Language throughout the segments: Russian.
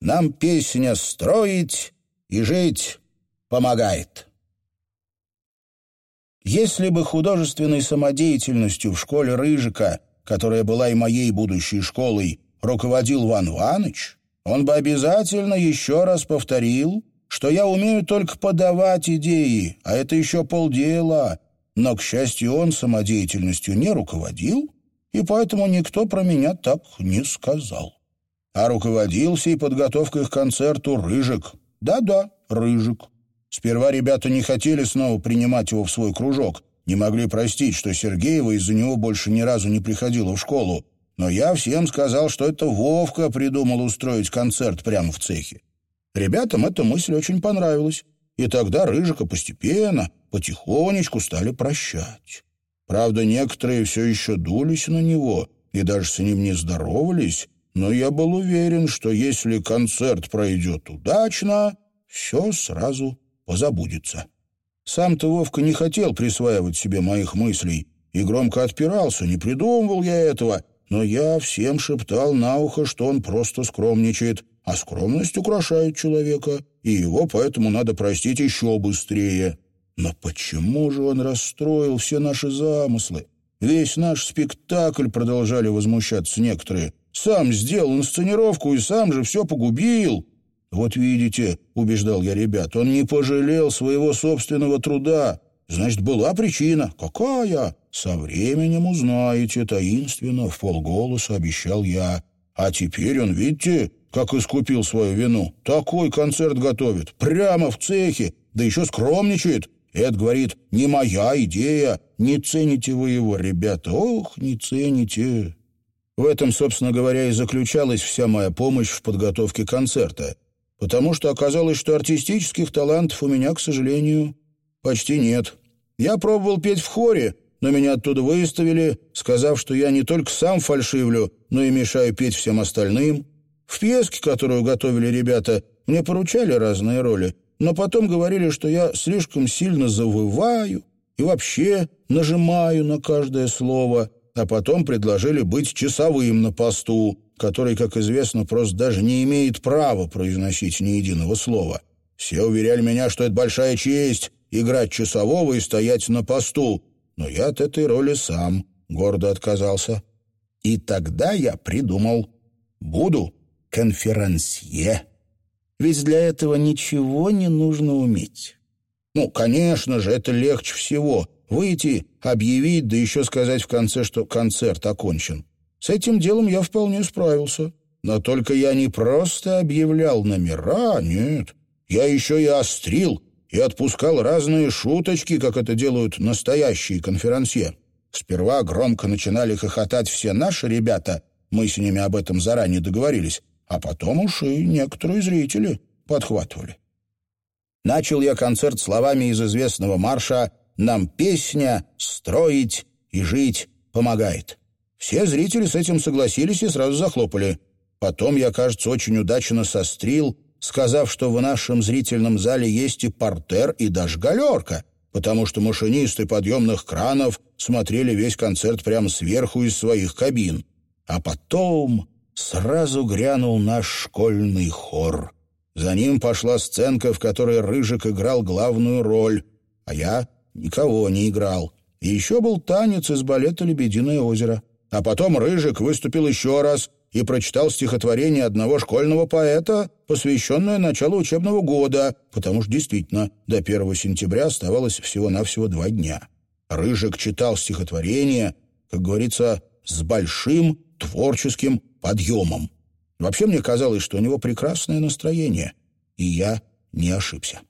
Нам песня строить и жить помогает. Если бы художественной самодеятельностью в школе Рыжика, которая была и моей будущей школой, руководил Ван Ваныч, он бы обязательно еще раз повторил, что я умею только подавать идеи, а это еще полдела. Но, к счастью, он самодеятельностью не руководил, и поэтому никто про меня так не сказал. А руководил всей подготовкой к концерту Рыжик. Да-да, Рыжик. Сперва ребята не хотели снова принимать его в свой кружок, не могли простить, что Сергеева из-за него больше ни разу не приходила в школу. Но я всем сказал, что это Вовка придумал устроить концерт прямо в цехе. Ребятам эта мысль очень понравилась, и тогда Рыжика постепенно, потихонечку стали прощать. Правда, некоторые все еще дулись на него и даже с ним не здоровались, но я был уверен, что если концерт пройдет удачно, все сразу позабудется. Сам-то Вовка не хотел присваивать себе моих мыслей и громко отпирался, не придумывал я этого, но я всем шептал на ухо, что он просто скромничает, а скромность украшает человека, и его поэтому надо простить еще быстрее. Но почему же он расстроил все наши замыслы? Весь наш спектакль продолжали возмущаться некоторые. Сам сделал инсценировку и сам же все погубил. «Вот видите», — убеждал я ребят, — «он не пожалел своего собственного труда. Значит, была причина. Какая? Со временем узнаете, таинственно, в полголоса обещал я. А теперь он, видите, как искупил свою вину. Такой концерт готовит, прямо в цехе, да еще скромничает. Эд говорит, не моя идея, не цените вы его, ребята, ох, не цените. В этом, собственно говоря, и заключалась вся моя помощь в подготовке концерта, потому что оказалось, что артистических талантов у меня, к сожалению, почти нет. Я пробовал петь в хоре, но меня оттуда выставили, сказав, что я не только сам фальшивлю, но и мешаю петь всем остальным. В пьеске, которую готовили ребята, мне поручали разные роли, но потом говорили, что я слишком сильно завываю и вообще нажимаю на каждое слово — а потом предложили быть часовым на посту, который, как известно, просто даже не имеет права произносить ни единого слова. Все уверяли меня, что это большая честь — играть часового и стоять на посту, но я от этой роли сам гордо отказался. И тогда я придумал «буду конферансье». Ведь для этого ничего не нужно уметь. Ну, конечно же, это легче всего — Выйти, объявить, да еще сказать в конце, что концерт окончен. С этим делом я вполне справился. Но только я не просто объявлял номера, нет. Я еще и острил и отпускал разные шуточки, как это делают настоящие конферансье. Сперва громко начинали хохотать все наши ребята, мы с ними об этом заранее договорились, а потом уж и некоторые зрители подхватывали. Начал я концерт словами из известного марша нам песня строить и жить помогает. Все зрители с этим согласились и сразу захлопали. Потом я, кажется, очень удачно сострил, сказав, что в нашем зрительном зале есть и портер, и даже галерка, потому что машинисты подъемных кранов смотрели весь концерт прямо сверху из своих кабин. А потом сразу грянул наш школьный хор. За ним пошла сценка, в которой Рыжик играл главную роль, а я никого не играл. И еще был танец из балета «Лебединое озеро». А потом Рыжик выступил еще раз и прочитал стихотворение одного школьного поэта, посвященное началу учебного года, потому что действительно до 1 сентября оставалось всего-навсего два дня. Рыжик читал стихотворение, как говорится, с большим творческим подъемом. Вообще мне казалось, что у него прекрасное настроение, и я не ошибся.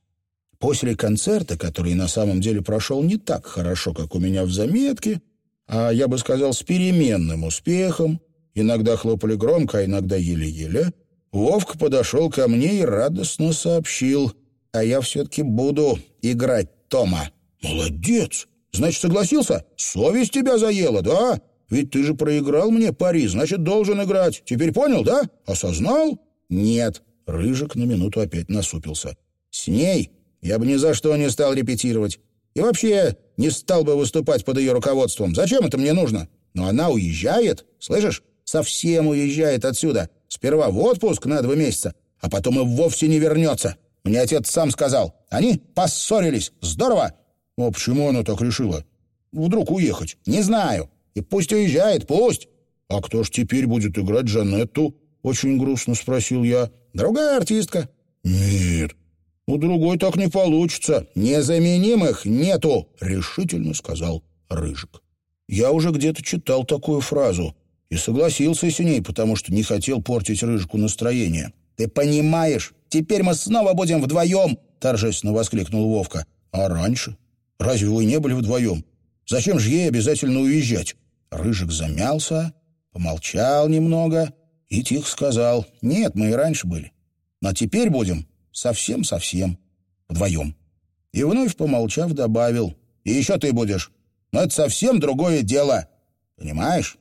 После концерта, который на самом деле прошел не так хорошо, как у меня в заметке, а, я бы сказал, с переменным успехом, иногда хлопали громко, а иногда еле-еле, Вовка подошел ко мне и радостно сообщил, а я все-таки буду играть Тома. «Молодец! Значит, согласился? Совесть тебя заела, да? Ведь ты же проиграл мне пари, значит, должен играть. Теперь понял, да? Осознал?» «Нет». Рыжик на минуту опять насупился. «С ней я бы ни за что не стал репетировать. И вообще не стал бы выступать под ее руководством. Зачем это мне нужно? Но она уезжает, слышишь? Совсем уезжает отсюда. Сперва в отпуск на два месяца, а потом и вовсе не вернется. Мне отец сам сказал. Они поссорились. Здорово!» «А почему она так решила? Вдруг уехать?» «Не знаю. И пусть уезжает, пусть!» «А кто ж теперь будет играть Жанетту?» — очень грустно спросил я. «Другая артистка». «Нет, у другой так не получится. Незаменимых нету», — решительно сказал Рыжик. Я уже где-то читал такую фразу и согласился с ней, потому что не хотел портить Рыжику настроение. «Ты понимаешь, теперь мы снова будем вдвоем!» — торжественно воскликнул Вовка. «А раньше? Разве вы не были вдвоем? Зачем же ей обязательно уезжать?» Рыжик замялся, помолчал немного и тихо сказал, «Нет, мы и раньше были. Но теперь будем совсем-совсем вдвоем». И вновь, помолчав, добавил, «И еще ты будешь. Но это совсем другое дело. Понимаешь?»